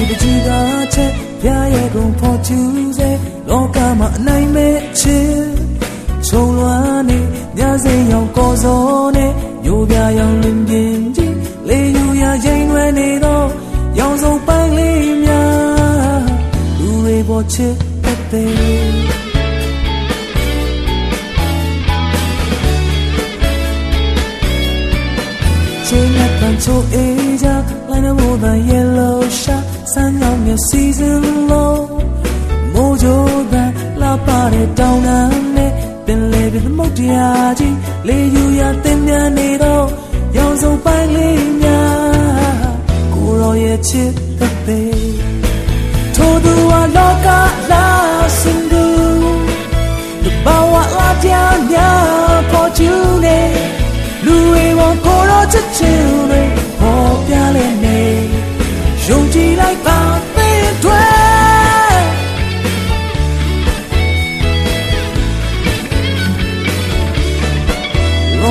ဒီတကြီးကချက်ပြရဲ့ကုန်ဖို့ကျူးစေလောကမှာအနိုင်မဲ့ချစ်ချုံလွားနေညစိမ်ရောက်ကောစောနေရိုးပြရောင်လင်းပြင်းကြီးလေယူရရင်ဝဲနေတော့ရောင်စုံပိုင်းလေးများလူတွေပေါ်ချစ်တဲ့ တဲ့တောင်တန်းနဲ့ပင်လေပြမုတ်တရားကြီးလေယူရတင်မြန်နေတော့ရောင်စုံပိုင်းလေးများကိုရောရဲ့ချစ်တဲ့ထိုသူဝါလောကလာစင်ဒူဘာဝလာပြညာပေါ်ကျူနေလူတွေဘောကို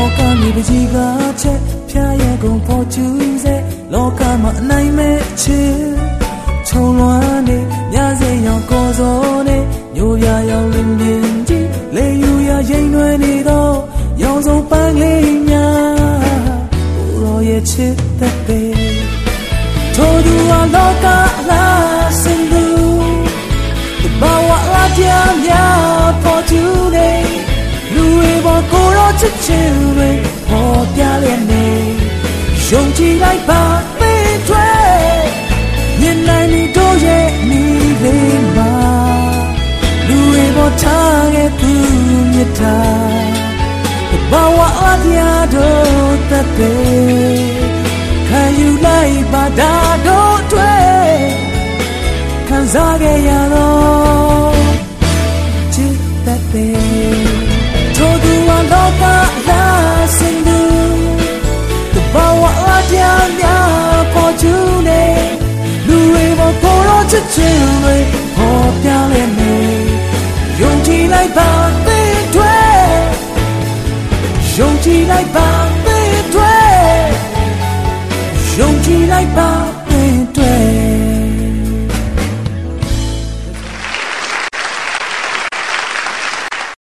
လောကမြေပကြီးကချက်ဖျားရကုန်ပေါ်ကျူစေလောကမှာအနိုင်မဲ့ချစ်ခြုံလွှမ်းနေညစေရောင်ကောစောနေမျိုးပြရောင်လင်းလင်းကြီးလေယူရရင်ွယ်နေတော့ရောင်စုံပန်းလေးများကိုရောရဲ့ချစ်တဲ့ပေထိုသူအလောကလာစင်သူတဘာဝလာကြများပေါ်သူနေလူတွေပေါ်ကိုရောချစ်ချင် လိုက်ပါပေးထွဲမြင်နိုင်နေတော့ရဲ့မိလေးမှာလူတွေပေါ်ထားခဲ့သူမြတ်တာဘာဝအတရားတို့သက်ပေခံယူလိုက်ပါဒါတို့တွေ့ခံစားခဲ့ရတော့ ချစ်ချင်တွေပေါ်ပြလဲနေယုံကြည်လိုက်ပါသေးတွေ့ယုံကြည်လိုက်ပါသေးတွေ့ယုံကြည်လိုက်ပါ